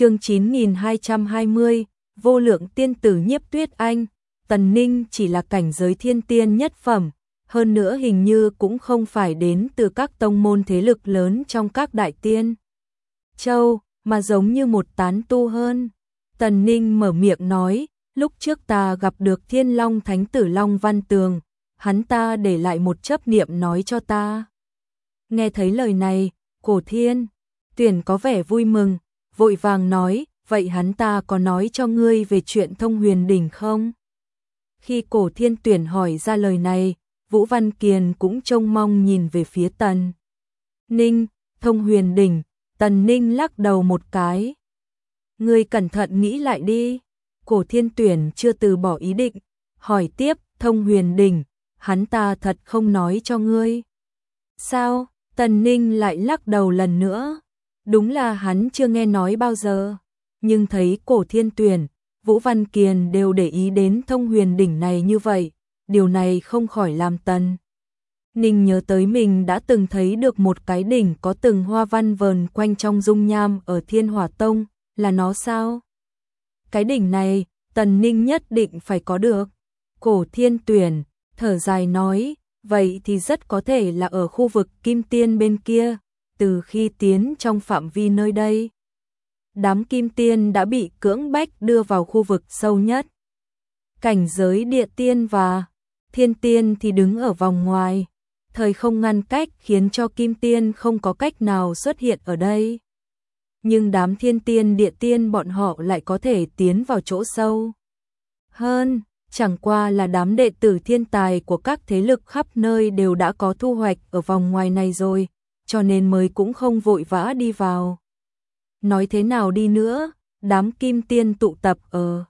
chương 9220, vô lượng tiên tử nhiếp tuyết anh, Tần Ninh chỉ là cảnh giới thiên tiên nhất phẩm, hơn nữa hình như cũng không phải đến từ các tông môn thế lực lớn trong các đại tiên. Châu, mà giống như một tán tu hơn. Tần Ninh mở miệng nói, lúc trước ta gặp được thiên long thánh tử Long Văn Tường, hắn ta để lại một chấp niệm nói cho ta. Nghe thấy lời này, cổ thiên, tuyển có vẻ vui mừng, vội vàng nói, vậy hắn ta có nói cho ngươi về chuyện thông huyền đỉnh không? Khi cổ thiên tuyển hỏi ra lời này, Vũ Văn Kiền cũng trông mong nhìn về phía Tần. Ninh, thông huyền đỉnh, Tần Ninh lắc đầu một cái. Ngươi cẩn thận nghĩ lại đi. Cổ thiên tuyển chưa từ bỏ ý định, hỏi tiếp, thông huyền đỉnh, hắn ta thật không nói cho ngươi. Sao? Tần Ninh lại lắc đầu lần nữa. Đúng là hắn chưa nghe nói bao giờ. Nhưng thấy cổ thiên tuyển, Vũ Văn Kiền đều để ý đến thông huyền đỉnh này như vậy. Điều này không khỏi làm tần. Ninh nhớ tới mình đã từng thấy được một cái đỉnh có từng hoa văn vờn quanh trong dung nham ở Thiên Hỏa Tông, là nó sao? Cái đỉnh này, Tần Ninh nhất định phải có được. Cổ Thiên Tuyển, thở dài nói, vậy thì rất có thể là ở khu vực Kim Tiên bên kia, từ khi tiến trong phạm vi nơi đây. Đám Kim Tiên đã bị cưỡng bách đưa vào khu vực sâu nhất. Cảnh giới địa tiên và thiên tiên thì đứng ở vòng ngoài thời không ngăn cách khiến cho Kim Tiên không có cách nào xuất hiện ở đây. Nhưng đám thiên tiên địa tiên bọn họ lại có thể tiến vào chỗ sâu. Hơn, chẳng qua là đám đệ tử thiên tài của các thế lực khắp nơi đều đã có thu hoạch ở vòng ngoài này rồi, cho nên mới cũng không vội vã đi vào. Nói thế nào đi nữa, đám kim tiên tụ tập ở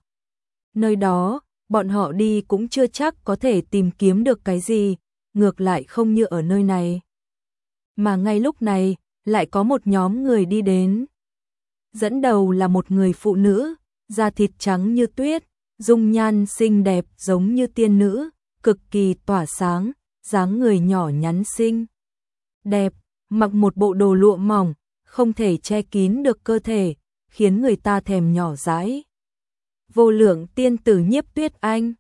nơi đó, bọn họ đi cũng chưa chắc có thể tìm kiếm được cái gì, ngược lại không như ở nơi này. Mà ngay lúc này, lại có một nhóm người đi đến. Dẫn đầu là một người phụ nữ, da thịt trắng như tuyết, dung nhan xinh đẹp giống như tiên nữ, cực kỳ tỏa sáng, dáng người nhỏ nhắn xinh. Đẹp, mặc một bộ đồ lụa mỏng, không thể che kín được cơ thể, khiến người ta thèm nhỏ dãi. Vô lượng tiên tử nhiếp tuyết anh